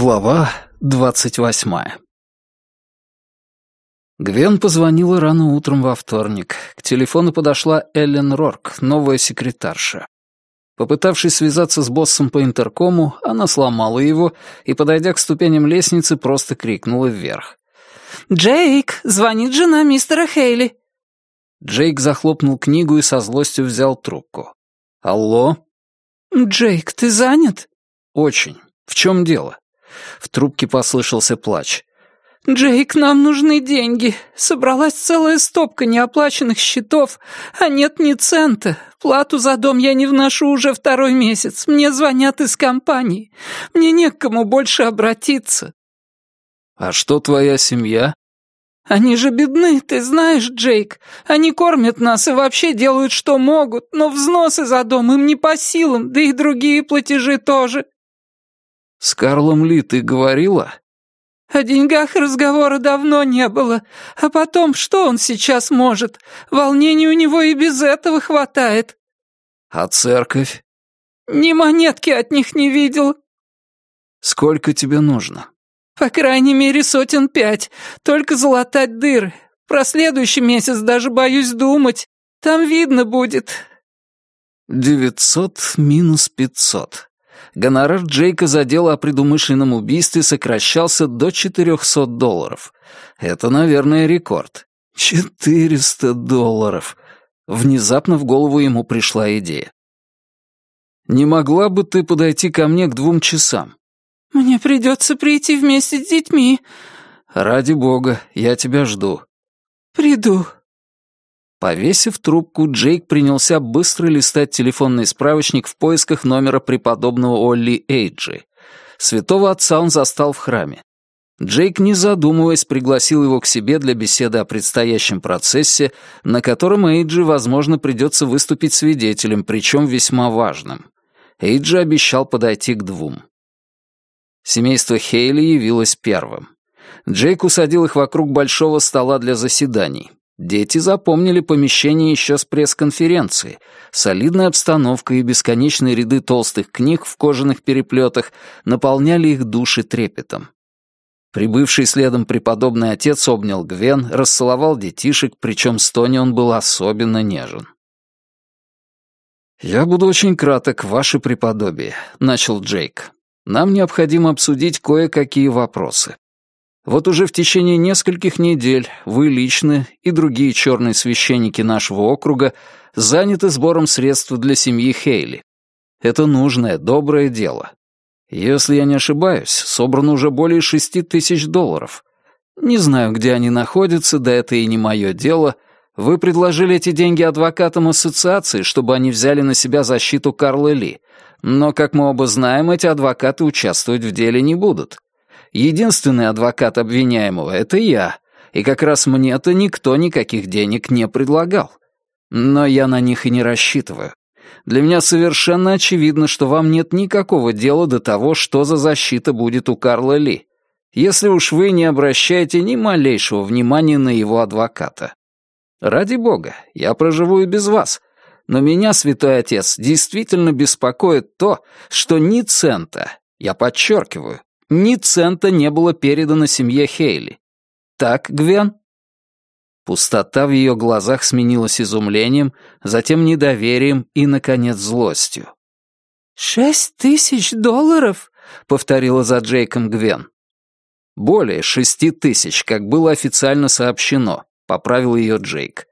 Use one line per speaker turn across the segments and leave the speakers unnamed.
Глава двадцать восьмая Гвен позвонила рано утром во вторник. К телефону подошла Эллен Рорк, новая секретарша. Попытавшись связаться с боссом по интеркому, она сломала его и, подойдя к ступеням лестницы, просто крикнула вверх.
«Джейк, звонит жена мистера Хейли».
Джейк захлопнул книгу и со злостью взял трубку. «Алло?»
«Джейк, ты занят?»
«Очень. В чем дело?» В трубке послышался плач.
«Джейк, нам нужны деньги. Собралась целая стопка неоплаченных счетов, а нет ни цента. Плату за дом я не вношу уже второй месяц. Мне звонят из компании. Мне не к кому больше обратиться».
«А что твоя семья?»
«Они же бедны, ты знаешь, Джейк. Они кормят нас и вообще делают, что могут, но взносы за дом им не по силам, да и другие платежи тоже».
«С Карлом Ли ты говорила?»
«О деньгах разговора давно не было. А потом, что он сейчас может? Волнений у него и без этого хватает».
«А церковь?»
«Ни монетки от них не видел».
«Сколько тебе нужно?»
«По крайней мере, сотен пять. Только залатать дыры. Про следующий месяц даже боюсь думать. Там видно будет».
«Девятьсот минус пятьсот. Гонорар Джейка за дело о предумышленном убийстве сокращался до 400 долларов. Это, наверное, рекорд. 400 долларов. Внезапно в голову ему пришла идея. «Не могла бы ты подойти ко мне к двум часам?»
«Мне придется прийти вместе с детьми».
«Ради бога, я тебя жду».
«Приду»,
Повесив трубку, Джейк принялся быстро листать телефонный справочник в поисках номера преподобного Олли Эйджи. Святого отца он застал в храме. Джейк, не задумываясь, пригласил его к себе для беседы о предстоящем процессе, на котором Эйджи, возможно, придется выступить свидетелем, причем весьма важным. Эйджи обещал подойти к двум. Семейство Хейли явилось первым. Джейк усадил их вокруг большого стола для заседаний. Дети запомнили помещение еще с пресс-конференции. Солидная обстановка и бесконечные ряды толстых книг в кожаных переплетах наполняли их души трепетом. Прибывший следом преподобный отец обнял Гвен, расцеловал детишек, причем с Тони он был особенно нежен. «Я буду очень краток, ваше преподобие», — начал Джейк. «Нам необходимо обсудить кое-какие вопросы. Вот уже в течение нескольких недель вы лично и другие черные священники нашего округа заняты сбором средств для семьи Хейли. Это нужное, доброе дело. Если я не ошибаюсь, собрано уже более шести тысяч долларов. Не знаю, где они находятся, да это и не мое дело. Вы предложили эти деньги адвокатам ассоциации, чтобы они взяли на себя защиту Карла Ли. Но, как мы оба знаем, эти адвокаты участвовать в деле не будут. Единственный адвокат обвиняемого — это я, и как раз мне-то никто никаких денег не предлагал. Но я на них и не рассчитываю. Для меня совершенно очевидно, что вам нет никакого дела до того, что за защита будет у Карла Ли, если уж вы не обращаете ни малейшего внимания на его адвоката. Ради бога, я проживу и без вас, но меня, святой отец, действительно беспокоит то, что ни цента, я подчеркиваю, ни цента не было передано семье Хейли. Так, Гвен?» Пустота в ее глазах сменилась изумлением, затем недоверием и, наконец, злостью.
«Шесть тысяч долларов?» — повторила за Джейком Гвен.
«Более шести тысяч, как было официально сообщено», — поправил ее Джейк.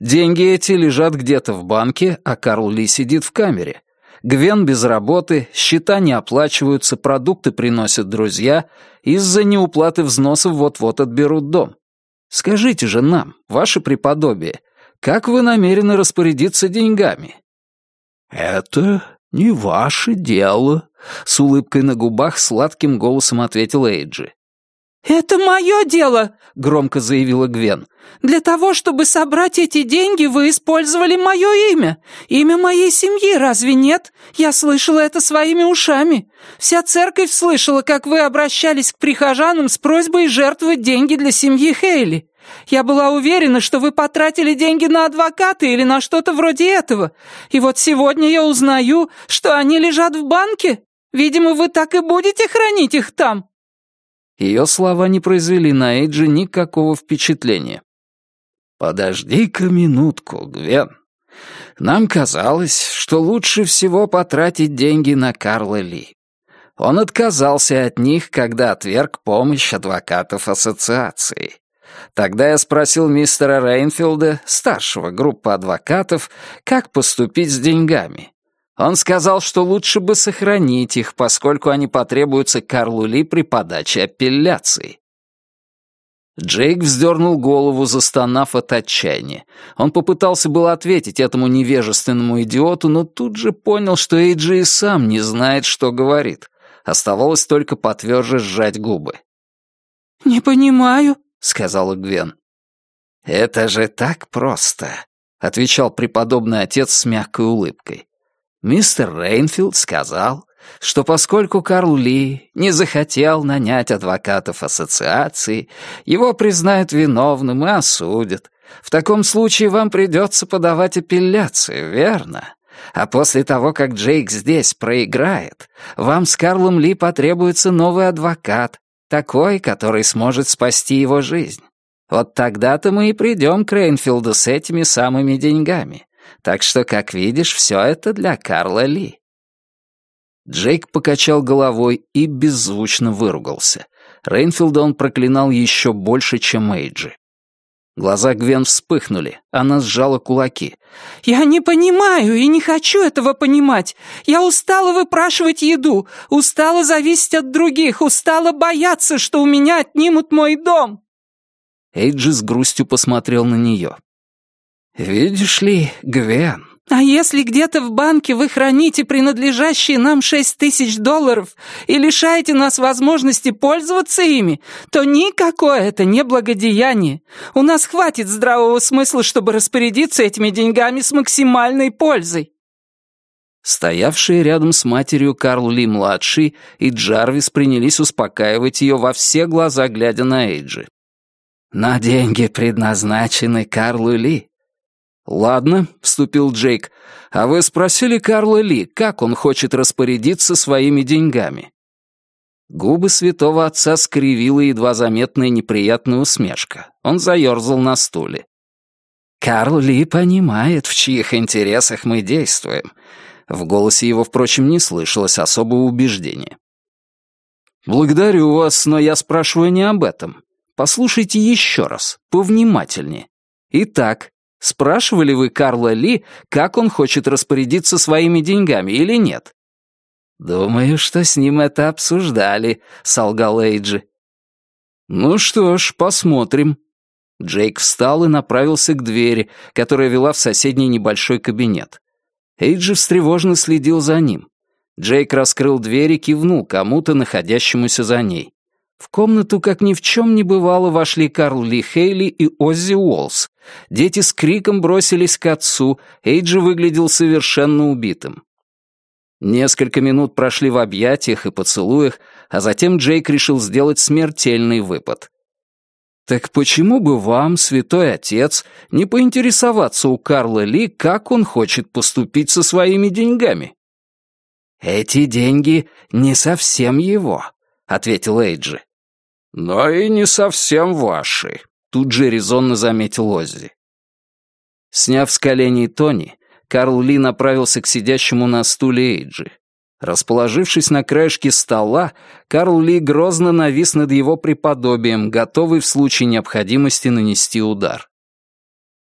«Деньги эти лежат где-то в банке, а Карл Ли сидит в камере. Гвен без работы, счета не оплачиваются, продукты приносят друзья, из-за неуплаты взносов вот-вот отберут дом. Скажите же нам, ваше преподобие, как вы намерены распорядиться деньгами?» «Это не ваше дело», — с улыбкой на губах сладким голосом ответил Эйджи.
«Это мое дело», — громко заявила Гвен. «Для того, чтобы собрать эти деньги, вы использовали мое имя. Имя моей семьи, разве нет? Я слышала это своими ушами. Вся церковь слышала, как вы обращались к прихожанам с просьбой жертвовать деньги для семьи Хейли. Я была уверена, что вы потратили деньги на адвоката или на что-то вроде этого. И вот сегодня я узнаю, что они лежат в банке. Видимо, вы так и будете хранить их там».
Ее слова не произвели на Эйджи никакого впечатления. «Подожди-ка минутку, Гвен. Нам казалось, что лучше всего потратить деньги на Карла Ли. Он отказался от них, когда отверг помощь адвокатов ассоциации. Тогда я спросил мистера Рейнфилда, старшего группы адвокатов, как поступить с деньгами. Он сказал, что лучше бы сохранить их, поскольку они потребуются Карлу Ли при подаче апелляции. Джейк вздернул голову, застонав от отчаяния. Он попытался было ответить этому невежественному идиоту, но тут же понял, что Эйджи и сам не знает, что говорит. Оставалось только потверже сжать губы.
«Не понимаю», — сказала
Гвен. «Это же так просто», — отвечал преподобный отец с мягкой улыбкой. Мистер Рейнфилд сказал, что поскольку Карл Ли не захотел нанять адвокатов ассоциации, его признают виновным и осудят. В таком случае вам придется подавать апелляцию, верно? А после того, как Джейк здесь проиграет, вам с Карлом Ли потребуется новый адвокат, такой, который сможет спасти его жизнь. Вот тогда-то мы и придем к Рейнфилду с этими самыми деньгами. Так что, как видишь, все это для Карла Ли». Джейк покачал головой и беззвучно выругался. Рейнфилда он проклинал еще больше, чем Эйджи. Глаза Гвен вспыхнули, она сжала кулаки.
«Я не понимаю и не хочу этого понимать. Я устала выпрашивать еду, устала зависеть от других, устала бояться, что у меня отнимут мой дом».
Эйджи с грустью посмотрел на нее. «Видишь ли, Гвен...»
«А если где-то в банке вы храните принадлежащие нам шесть тысяч долларов и лишаете нас возможности пользоваться ими, то никакое это не благодеяние. У нас хватит здравого смысла, чтобы распорядиться этими деньгами с максимальной пользой».
Стоявшие рядом с матерью Карл Ли-младший и Джарвис принялись успокаивать ее во все глаза, глядя на Эйджи. «На деньги предназначены Карлу Ли. «Ладно», — вступил Джейк, — «а вы спросили Карла Ли, как он хочет распорядиться своими деньгами?» Губы святого отца скривила едва заметная неприятная усмешка. Он заерзал на стуле. «Карл Ли понимает, в чьих интересах мы действуем». В голосе его, впрочем, не слышалось особого убеждения. «Благодарю вас, но я спрашиваю не об этом. Послушайте еще раз, повнимательнее. Итак, Спрашивали вы Карла Ли, как он хочет распорядиться своими деньгами или нет? «Думаю, что с ним это обсуждали», — солгал Эйджи. «Ну что ж, посмотрим». Джейк встал и направился к двери, которая вела в соседний небольшой кабинет. Эйджи встревоженно следил за ним. Джейк раскрыл дверь и кивнул кому-то, находящемуся за ней. В комнату, как ни в чем не бывало, вошли Карл Ли Хейли и Оззи Уолс. Дети с криком бросились к отцу, Эйджи выглядел совершенно убитым. Несколько минут прошли в объятиях и поцелуях, а затем Джейк решил сделать смертельный выпад. «Так почему бы вам, святой отец, не поинтересоваться у Карла Ли, как он хочет поступить со своими деньгами?» «Эти деньги не совсем его», — ответил Эйджи. «Но и не совсем ваши», — тут же резонно заметил Оззи. Сняв с коленей Тони, Карл Ли направился к сидящему на стуле Эйджи. Расположившись на краешке стола, Карл Ли грозно навис над его преподобием, готовый в случае необходимости нанести удар.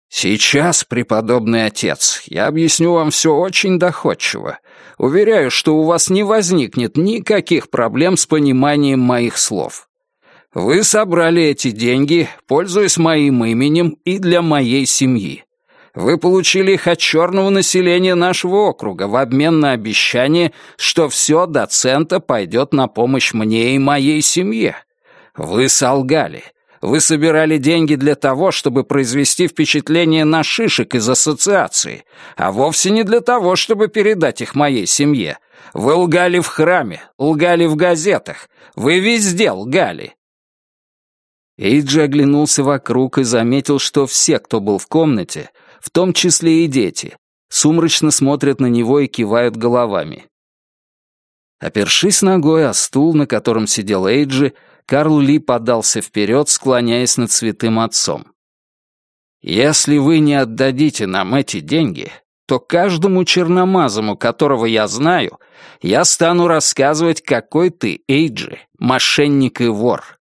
«Сейчас, преподобный отец, я объясню вам все очень доходчиво. Уверяю, что у вас не возникнет никаких проблем с пониманием моих слов. Вы собрали эти деньги, пользуясь моим именем и для моей семьи. Вы получили их от черного населения нашего округа в обмен на обещание, что все до цента пойдет на помощь мне и моей семье. Вы солгали. Вы собирали деньги для того, чтобы произвести впечатление на шишек из ассоциации, а вовсе не для того, чтобы передать их моей семье. Вы лгали в храме, лгали в газетах, вы везде лгали. Эйджи оглянулся вокруг и заметил, что все, кто был в комнате, в том числе и дети, сумрачно смотрят на него и кивают головами. Опершись ногой о стул, на котором сидел Эйджи, Карл Ли подался вперед, склоняясь над святым отцом. «Если вы не отдадите нам эти деньги, то каждому черномазому, которого я знаю, я стану рассказывать, какой ты, Эйджи, мошенник и вор.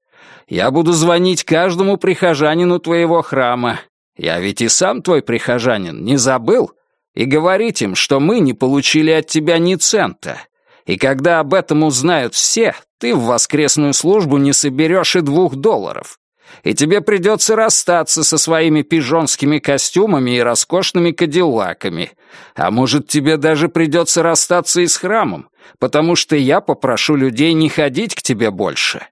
Я буду звонить каждому прихожанину твоего храма. Я ведь и сам твой прихожанин, не забыл? И говорить им, что мы не получили от тебя ни цента. И когда об этом узнают все, ты в воскресную службу не соберешь и двух долларов и тебе придется расстаться со своими пижонскими костюмами и роскошными кадиллаками. А может, тебе даже придется расстаться и с храмом, потому что я попрошу людей не ходить к тебе больше».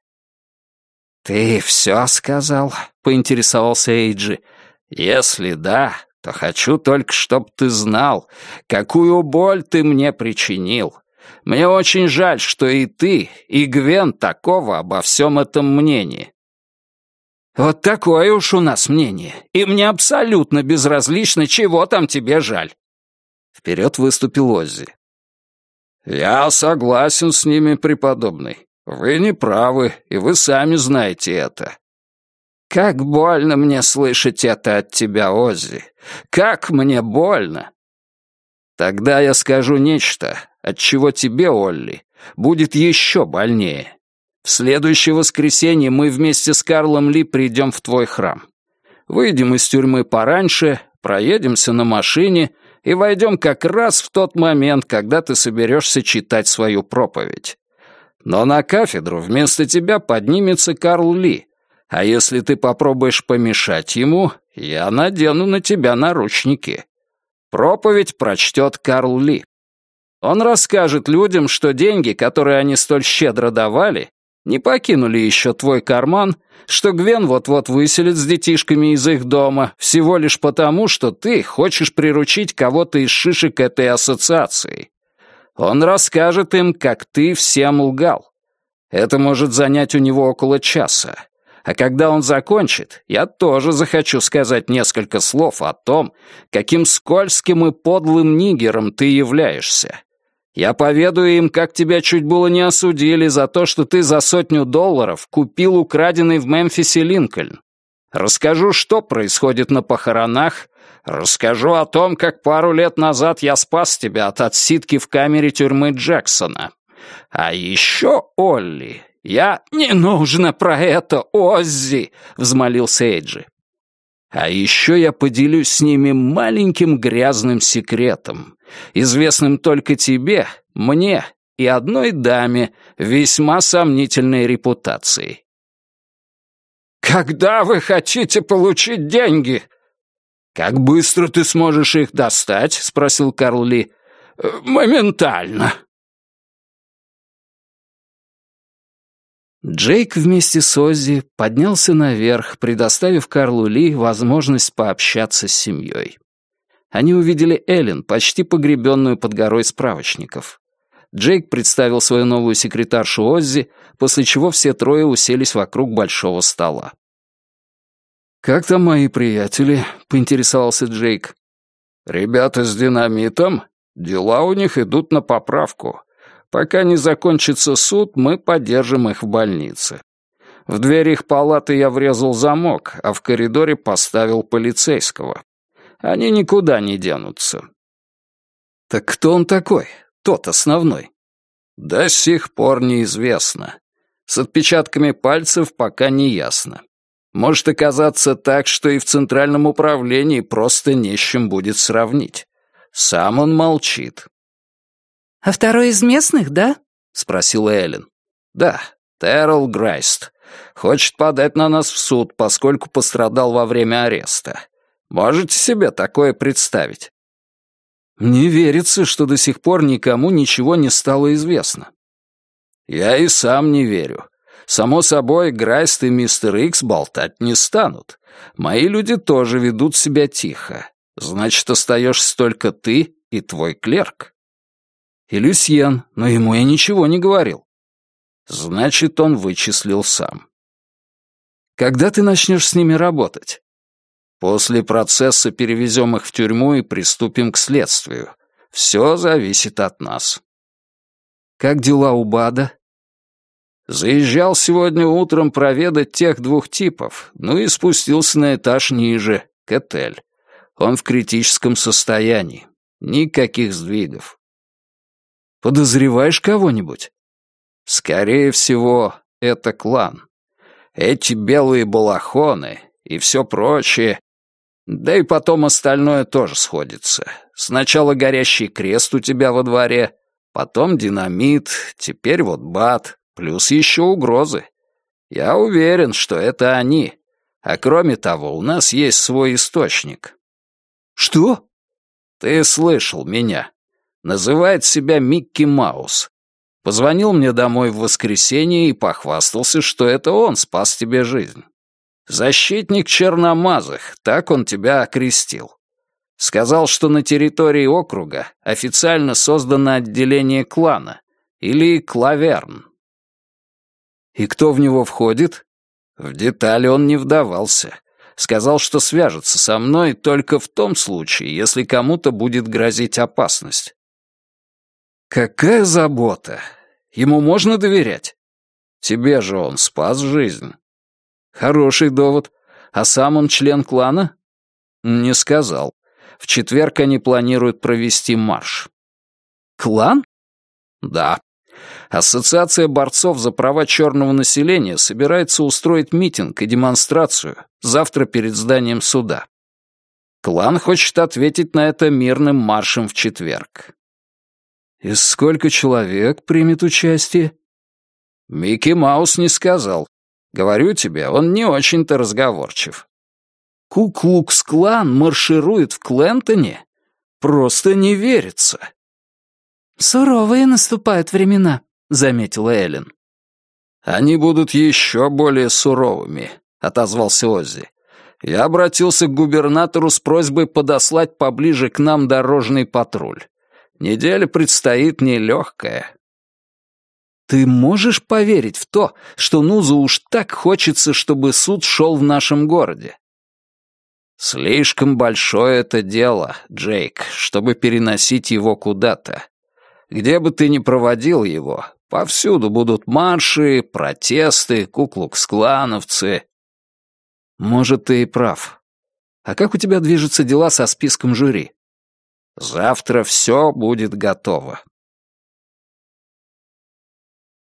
«Ты все сказал?» — поинтересовался Эйджи. «Если да, то хочу только, чтоб ты знал, какую боль ты мне причинил. Мне очень жаль, что и ты, и Гвен такого обо всем этом мнении. Вот такое уж у нас мнение, и мне абсолютно безразлично, чего там тебе жаль. Вперед выступил Оззи. Я согласен с ними, преподобный. Вы не правы, и вы сами знаете это. Как больно мне слышать это от тебя, Оззи. Как мне больно. Тогда я скажу нечто, от чего тебе, Олли, будет еще больнее. В следующее воскресенье мы вместе с Карлом Ли придем в твой храм. Выйдем из тюрьмы пораньше, проедемся на машине и войдем как раз в тот момент, когда ты соберешься читать свою проповедь. Но на кафедру вместо тебя поднимется Карл Ли, а если ты попробуешь помешать ему, я надену на тебя наручники. Проповедь прочтет Карл Ли. Он расскажет людям, что деньги, которые они столь щедро давали, не покинули еще твой карман, что Гвен вот-вот выселит с детишками из их дома, всего лишь потому, что ты хочешь приручить кого-то из шишек этой ассоциации. Он расскажет им, как ты всем лгал. Это может занять у него около часа. А когда он закончит, я тоже захочу сказать несколько слов о том, каким скользким и подлым нигером ты являешься. Я поведаю им, как тебя чуть было не осудили за то, что ты за сотню долларов купил украденный в Мемфисе Линкольн. Расскажу, что происходит на похоронах, расскажу о том, как пару лет назад я спас тебя от отсидки в камере тюрьмы Джексона. А еще, Олли, я... «Не нужно про это, Оззи!» — взмолился Эйджи. А еще я поделюсь с ними маленьким грязным секретом, известным только тебе, мне и одной даме весьма сомнительной репутацией. «Когда вы хотите получить деньги?» «Как быстро ты сможешь их достать?» — спросил Карл Ли. «Моментально», Джейк вместе с Оззи поднялся наверх, предоставив Карлу Ли возможность пообщаться с семьей. Они увидели Эллен, почти погребенную под горой справочников. Джейк представил свою новую секретаршу Оззи, после чего все трое уселись вокруг большого стола. «Как там мои приятели?» — поинтересовался Джейк. «Ребята с динамитом? Дела у них идут на поправку. Пока не закончится суд, мы поддержим их в больнице. В дверь их палаты я врезал замок, а в коридоре поставил полицейского. Они никуда не денутся. Так кто он такой? Тот основной. До сих пор неизвестно. С отпечатками пальцев пока не ясно. Может оказаться так, что и в центральном управлении просто не с чем будет сравнить. Сам он молчит.
«А второй из местных, да?»
— спросила Эллен. «Да, Террел Грайст. Хочет подать на нас в суд, поскольку пострадал во время ареста. Можете себе такое представить?» «Не верится, что до сих пор никому ничего не стало известно». «Я и сам не верю. Само собой, Грайст и мистер Икс болтать не станут. Мои люди тоже ведут себя тихо. Значит, остаешься только ты и твой клерк». И Люсьен, но ему я ничего не говорил. Значит, он вычислил сам. Когда ты начнешь с ними работать? После процесса перевезем их в тюрьму и приступим к следствию. Все зависит от нас. Как дела у Бада?»
Заезжал сегодня утром проведать тех двух типов, ну и спустился на этаж ниже, к Этель. Он в критическом состоянии. Никаких сдвигов.
Подозреваешь кого-нибудь?
Скорее всего, это клан. Эти белые балахоны и все прочее. Да и потом остальное тоже сходится. Сначала горящий крест у тебя во дворе, потом динамит, теперь вот бат, Плюс еще угрозы. Я уверен, что это они. А кроме того, у нас есть свой источник.
Что?
Ты слышал меня. Называет себя Микки Маус. Позвонил мне домой в воскресенье и похвастался, что это он спас тебе жизнь. Защитник черномазых, так он тебя окрестил. Сказал, что на территории округа официально создано отделение клана, или клаверн.
И кто в него входит?
В детали он не вдавался. Сказал, что свяжется со мной только в том случае, если кому-то будет грозить опасность.
Какая забота! Ему можно доверять?
Тебе же он спас жизнь.
Хороший довод. А сам он член клана?
Не сказал. В четверг они планируют провести марш.
Клан?
Да. Ассоциация борцов за права черного населения собирается устроить митинг и демонстрацию завтра перед зданием суда. Клан хочет ответить на это мирным маршем в четверг.
«И сколько человек примет участие?»
Микки Маус не сказал. Говорю тебе, он не очень-то разговорчив.
Ку-Клукс-клан марширует в Клентоне? Просто не верится.
«Суровые наступают времена», — заметила Эллен.
«Они будут еще более суровыми», — отозвался Оззи. «Я обратился к губернатору с просьбой подослать поближе к нам дорожный патруль. Неделя предстоит нелегкая».
«Ты можешь поверить в то, что Нузу уж так хочется, чтобы суд шел в нашем городе?»
«Слишком большое это дело, Джейк, чтобы переносить его куда-то. Где бы ты ни проводил его, повсюду будут марши, протесты, куклукс-клановцы.
Может, ты и прав. А как у тебя движутся дела со списком жюри?
Завтра все будет готово.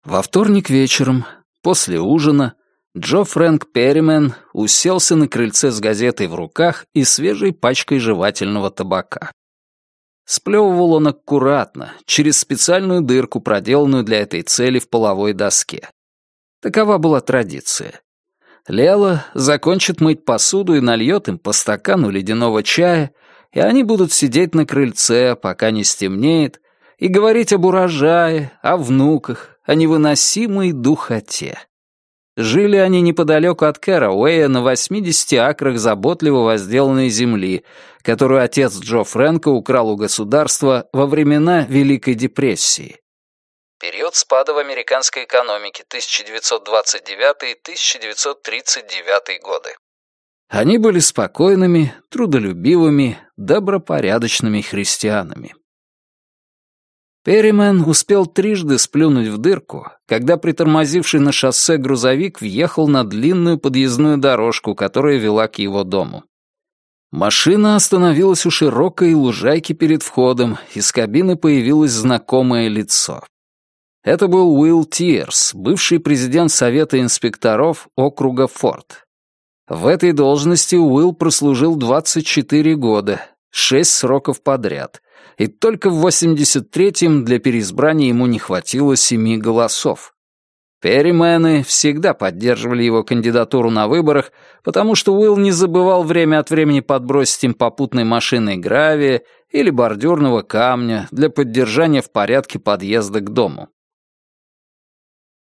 Во вторник вечером, после ужина, Джо Фрэнк Перримен уселся на крыльце с газетой в руках и свежей пачкой жевательного табака. Сплевывал он аккуратно, через специальную дырку, проделанную для этой цели в половой доске. Такова была традиция. Лела закончит мыть посуду и нальет им по стакану ледяного чая, и они будут сидеть на крыльце, пока не стемнеет, и говорить об урожае, о внуках, о невыносимой духоте. Жили они неподалеку от Кэрауэя на 80 акрах заботливо возделанной земли, которую отец Джо Фрэнка украл у государства во времена Великой депрессии. Период спада в американской экономике 1929-1939 годы. Они были спокойными, трудолюбивыми, добропорядочными христианами. Перримен успел трижды сплюнуть в дырку, когда притормозивший на шоссе грузовик въехал на длинную подъездную дорожку, которая вела к его дому. Машина остановилась у широкой лужайки перед входом, из кабины появилось знакомое лицо. Это был Уилл Тирс, бывший президент Совета инспекторов округа Форд. В этой должности Уилл прослужил 24 года, шесть сроков подряд, и только в 83-м для переизбрания ему не хватило семи голосов. Перримены всегда поддерживали его кандидатуру на выборах, потому что Уилл не забывал время от времени подбросить им попутной машиной гравия или бордюрного камня для поддержания в порядке подъезда к дому.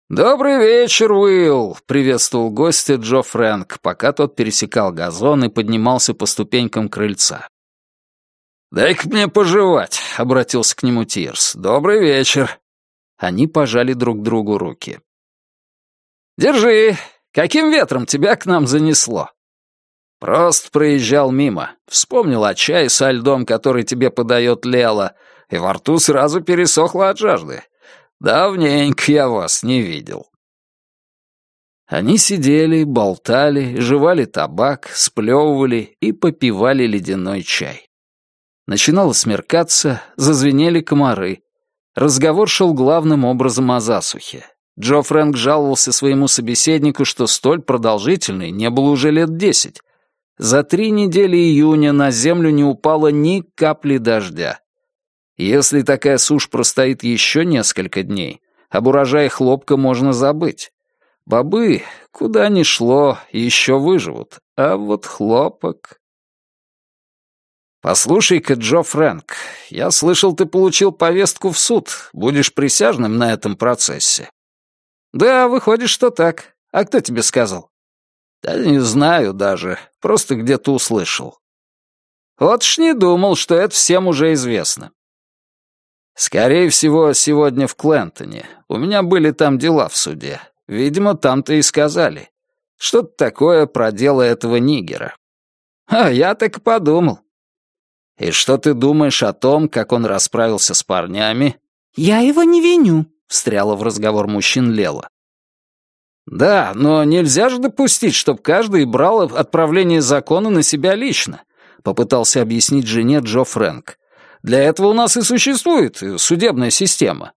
«Добрый вечер, Уилл!» — приветствовал гостя Джо Фрэнк, пока тот пересекал газон и поднимался по ступенькам крыльца. «Дай-ка мне пожевать», — обратился к нему Тирс. «Добрый вечер». Они пожали друг другу руки. «Держи. Каким ветром тебя к нам занесло?» «Просто проезжал мимо. Вспомнил о чае со льдом, который тебе подает Лела, и во рту сразу пересохло от жажды.
Давненько я вас не видел».
Они сидели, болтали, жевали табак, сплевывали и попивали ледяной чай. Начинало смеркаться, зазвенели комары. Разговор шел главным образом о засухе. Джо Фрэнк жаловался своему собеседнику, что столь продолжительный не было уже лет десять. За три недели июня на землю не упало ни капли дождя. Если такая сушь простоит еще несколько дней, об урожае хлопка можно забыть. Бобы, куда ни шло, еще выживут, а вот хлопок... «Послушай-ка, Джо Фрэнк, я слышал, ты получил повестку в суд. Будешь присяжным на этом процессе». «Да, выходит, что так. А кто тебе сказал?» «Да не знаю даже. Просто где-то услышал». «Вот ж не думал, что это всем уже известно». «Скорее всего, сегодня в Клентоне. У меня были там дела в суде. Видимо, там-то и сказали. Что-то такое про дело этого нигера. А я так и подумал. И что ты думаешь о том, как он расправился с парнями?
Я его не виню,
встряла в разговор мужчин Лела. Да, но нельзя же допустить, чтобы каждый брал отправление закона на себя лично, попытался объяснить жене Джо Фрэнк. Для этого у нас и существует судебная система.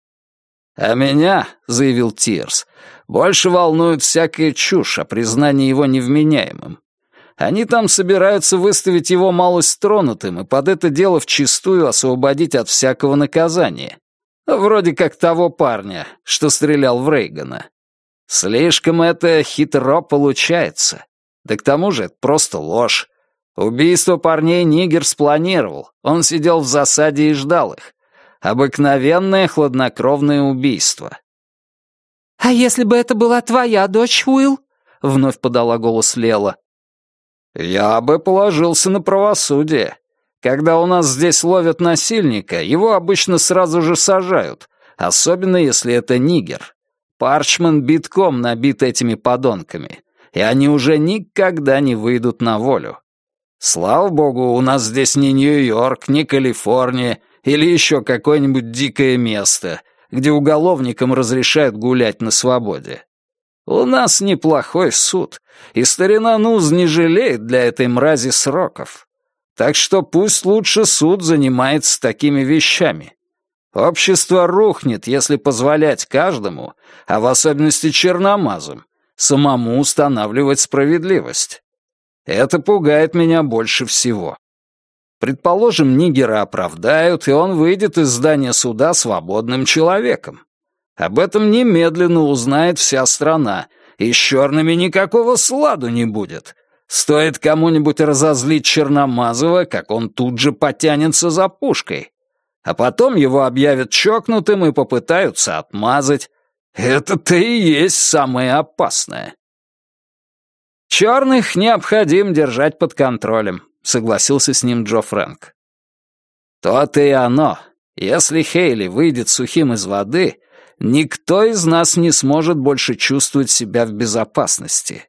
«А меня», — заявил Тирс, — «больше волнует всякая чушь о признании его невменяемым. Они там собираются выставить его малость тронутым и под это дело вчистую освободить от всякого наказания. Вроде как того парня, что стрелял в Рейгана. Слишком это хитро получается. Да к тому же это просто ложь. Убийство парней Нигер спланировал. Он сидел в засаде и ждал их. Обыкновенное хладнокровное убийство.
«А если бы это была твоя дочь, Уилл?» — вновь подала голос Лела.
«Я бы положился на правосудие. Когда у нас здесь ловят насильника, его обычно сразу же сажают, особенно если это нигер. Парчман битком набит этими подонками, и они уже никогда не выйдут на волю. Слава богу, у нас здесь не Нью-Йорк, не Калифорния, или еще какое-нибудь дикое место, где уголовникам разрешают гулять на свободе. У нас неплохой суд, и старина Нуз не жалеет для этой мрази сроков. Так что пусть лучше суд занимается такими вещами. Общество рухнет, если позволять каждому, а в особенности черномазам, самому устанавливать справедливость. Это пугает меня больше всего. Предположим, Нигера оправдают, и он выйдет из здания суда свободным человеком. Об этом немедленно узнает вся страна, и с черными никакого сладу не будет. Стоит кому-нибудь разозлить Черномазова, как он тут же потянется за пушкой. А потом его объявят чокнутым и попытаются отмазать. Это-то и есть самое опасное. Черных необходимо держать под контролем. — согласился с ним Джо Фрэнк. «То-то и оно. Если Хейли выйдет сухим из воды, никто из нас не сможет больше чувствовать себя в безопасности.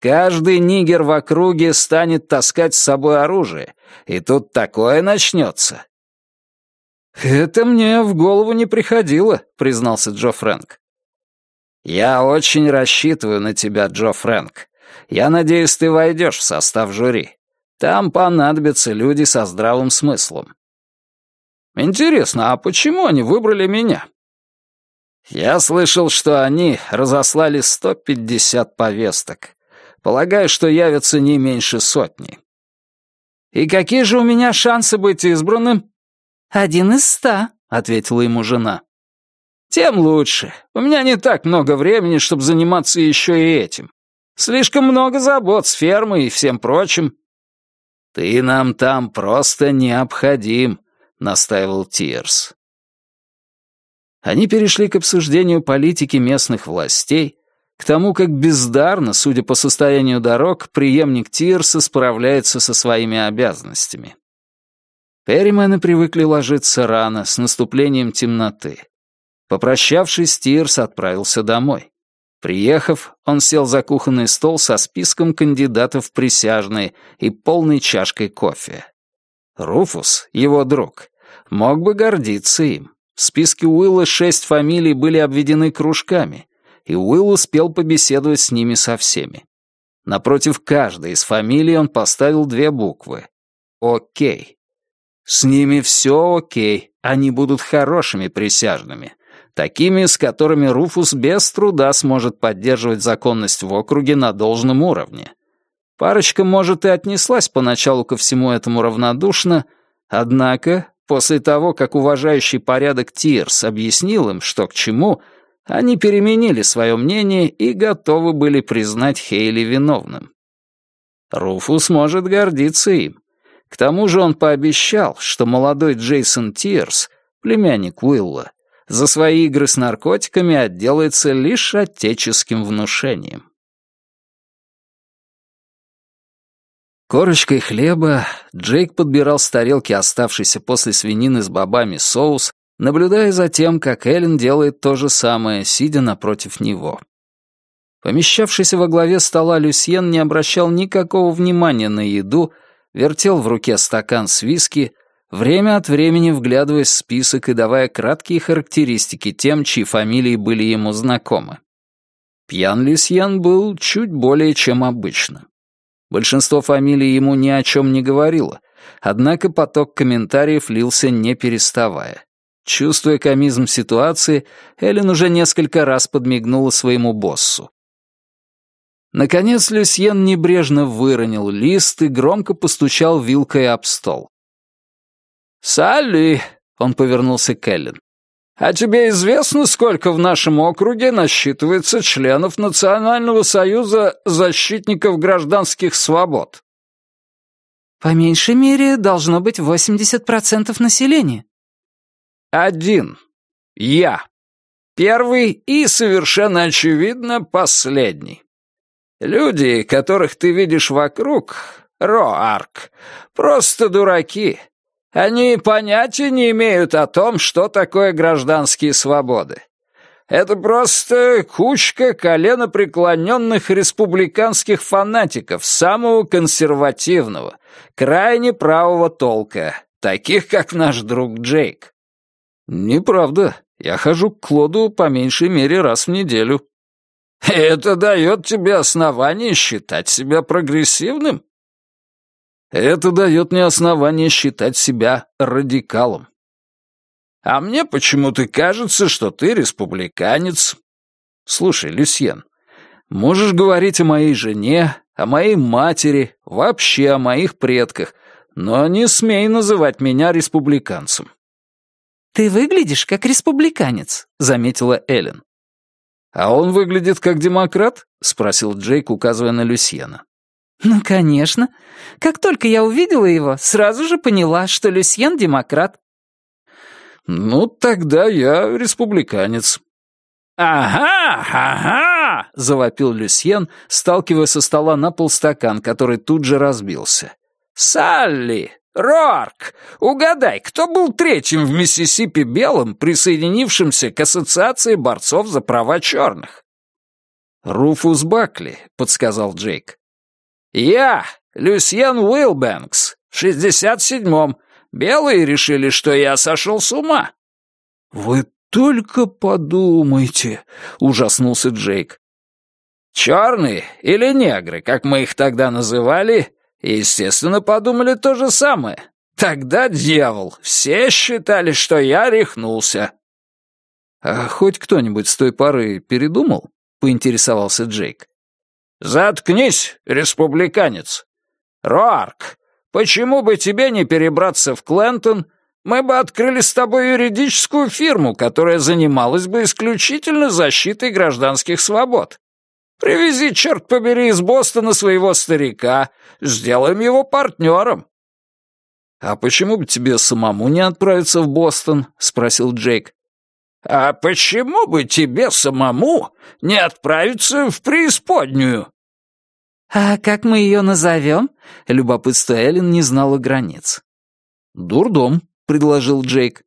Каждый нигер в округе станет таскать с собой оружие, и тут такое начнется». «Это мне в голову не приходило», — признался Джо Фрэнк. «Я очень рассчитываю на тебя, Джо Фрэнк. Я надеюсь, ты войдешь в состав жюри. Там понадобятся люди со здравым смыслом. Интересно, а почему они выбрали меня? Я слышал, что они разослали 150 повесток. Полагаю, что явятся не меньше сотни. И какие же у меня шансы быть избранным?
Один из ста, ответила ему жена.
Тем лучше. У меня не так много времени, чтобы заниматься еще и этим. Слишком много забот с фермой и всем прочим. «Ты нам там просто необходим», — настаивал Тирс. Они перешли к обсуждению политики местных властей, к тому, как бездарно, судя по состоянию дорог, преемник Тирса справляется со своими обязанностями. Перримены привыкли ложиться рано, с наступлением темноты. Попрощавшись, Тирс отправился домой. Приехав, он сел за кухонный стол со списком кандидатов в присяжные и полной чашкой кофе. Руфус, его друг, мог бы гордиться им.
В списке Уилла шесть фамилий были обведены кружками, и Уилл успел побеседовать с ними со всеми. Напротив каждой из фамилий он поставил две буквы. «Окей». С ними все окей, они будут хорошими присяжными, такими, с которыми Руфус без труда сможет поддерживать законность в округе на должном уровне. Парочка, может, и отнеслась поначалу ко всему этому равнодушно, однако, после того, как уважающий порядок Тирс объяснил им, что к чему, они переменили свое мнение и готовы были признать Хейли виновным. Руфус может гордиться им. К тому же он пообещал, что молодой Джейсон Тирс, племянник Уилла, за свои игры с наркотиками отделается лишь отеческим внушением. Корочкой хлеба Джейк подбирал с тарелки оставшийся после свинины с бобами соус, наблюдая за тем, как Эллен делает то же самое, сидя напротив него. Помещавшийся во главе стола Люсьен не обращал никакого внимания на еду, вертел в руке стакан с виски, время от времени вглядываясь в список и давая краткие характеристики тем, чьи фамилии были ему знакомы. Пьян Люсьен был чуть более чем обычно. Большинство фамилий ему ни о чем не говорило, однако поток комментариев лился не переставая. Чувствуя комизм ситуации, Эллен уже несколько раз подмигнула своему боссу. Наконец Люсьен небрежно выронил лист и громко постучал вилкой об стол. «Салли!» — он повернулся к Эллен. «А тебе известно, сколько в нашем округе насчитывается членов Национального союза защитников гражданских свобод?»
«По меньшей мере, должно быть 80% населения».
«Один. Я. Первый и, совершенно очевидно, последний. Люди, которых ты видишь вокруг, Роарк, просто дураки. Они понятия не имеют о том, что такое гражданские свободы. Это просто кучка коленопреклоненных республиканских фанатиков самого консервативного, крайне правого толка, таких как наш друг Джейк. Неправда. Я хожу к Клоду по меньшей мере раз в неделю. Это дает тебе основание считать себя прогрессивным? Это дает мне основание считать себя радикалом. А мне почему-то кажется, что ты республиканец. Слушай, Люсьен, можешь говорить о моей жене, о моей матери, вообще о моих предках, но не смей называть меня республиканцем.
«Ты выглядишь как республиканец», — заметила Эллен.
«А он выглядит как демократ?» — спросил Джейк, указывая на Люсьена.
«Ну, конечно. Как только я увидела его, сразу же поняла, что Люсьен — демократ».
«Ну, тогда я республиканец».
«Ага, ага!» — завопил Люсьен, сталкивая со стола на полстакан, который тут же разбился. «Салли, Рорк, угадай, кто был третьим в Миссисипи белым, присоединившимся к Ассоциации борцов за права черных?»
«Руфус Бакли», — подсказал Джейк.
«Я, Люсьен Уилбэнкс, в шестьдесят седьмом. Белые решили, что я сошел с ума».
«Вы только подумайте», — ужаснулся Джейк.
«Черные или негры, как мы их тогда называли, естественно, подумали то же самое. Тогда, дьявол, все считали, что я рехнулся».
«А хоть кто-нибудь с той поры передумал?» — поинтересовался Джейк.
«Заткнись, республиканец! Роарк, почему бы тебе не перебраться в Клентон? Мы бы открыли с тобой юридическую фирму, которая занималась бы исключительно защитой гражданских свобод. Привези, черт побери, из Бостона своего старика, сделаем его партнером».
«А почему бы тебе самому не отправиться в Бостон?» — спросил Джейк.
«А почему бы тебе самому не отправиться в преисподнюю?»
«А как мы ее назовем?» Любопытство Эллен не знало границ.
«Дурдом», — предложил Джейк.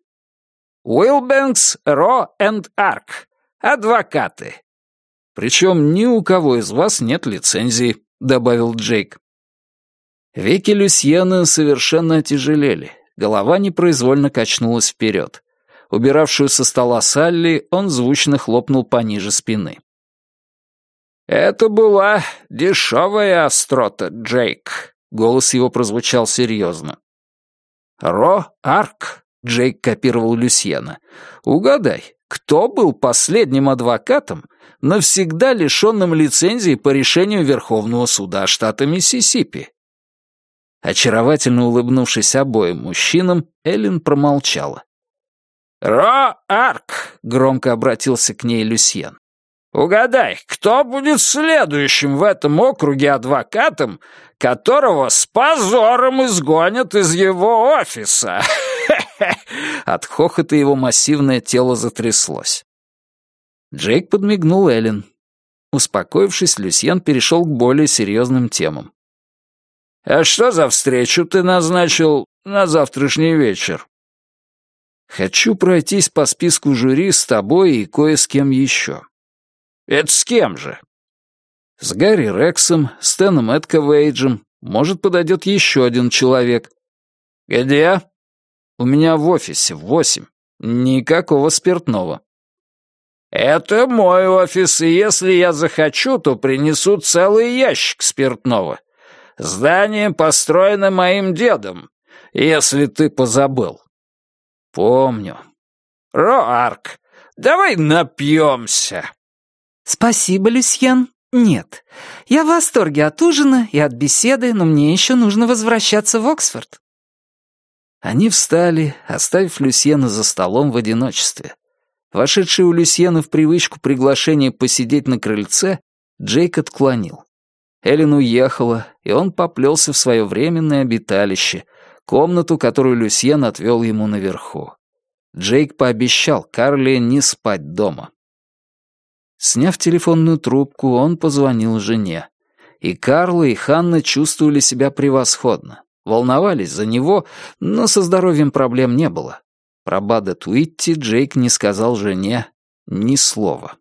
«Уилбэнкс, Ро энд Арк. Адвокаты».
«Причем ни у кого из вас нет лицензии», — добавил Джейк. Веки Люсьена совершенно отяжелели, голова непроизвольно качнулась вперед. Убиравшую со стола Салли он звучно хлопнул пониже спины.
«Это была дешевая острота, Джейк», — голос его прозвучал серьезно. «Ро-Арк», — Джейк копировал Люсьена. «Угадай, кто был последним адвокатом, навсегда лишенным лицензии по решению Верховного суда штата Миссисипи?»
Очаровательно улыбнувшись обоим мужчинам, Эллен промолчала.
«Ро-Арк!» — громко обратился к ней Люсьен. «Угадай, кто будет следующим в этом округе адвокатом, которого с позором изгонят из его офиса?»
От хохота его массивное тело затряслось. Джейк подмигнул Эллен. Успокоившись, Люсьен перешел к более серьезным темам.
«А что за встречу ты назначил на завтрашний вечер?»
«Хочу пройтись по списку жюри с тобой и кое с кем еще».
«Это с кем же?»
«С Гарри Рексом, Стэном Эдковейджем. Может, подойдет еще один человек».
«Где?»
«У меня в офисе, в восемь. Никакого спиртного».
«Это мой офис, и если я захочу, то принесу целый ящик спиртного. Здание построено моим дедом, если ты позабыл».
«Помню».
«Роарк, давай напьемся».
«Спасибо, Люсьен. Нет. Я в восторге от ужина и от беседы, но мне еще нужно возвращаться в Оксфорд».
Они встали, оставив Люсьена за столом в одиночестве. Вошедший у Люсьена в привычку приглашение посидеть на крыльце, Джейк отклонил. Эллен уехала, и он поплелся в свое временное обиталище, комнату, которую Люсьен отвел ему наверху. Джейк пообещал Карле не спать дома. Сняв телефонную трубку, он позвонил жене. И Карла, и Ханна чувствовали себя превосходно. Волновались за него, но со здоровьем проблем не было. Про Бада Туитти Джейк не сказал жене ни слова.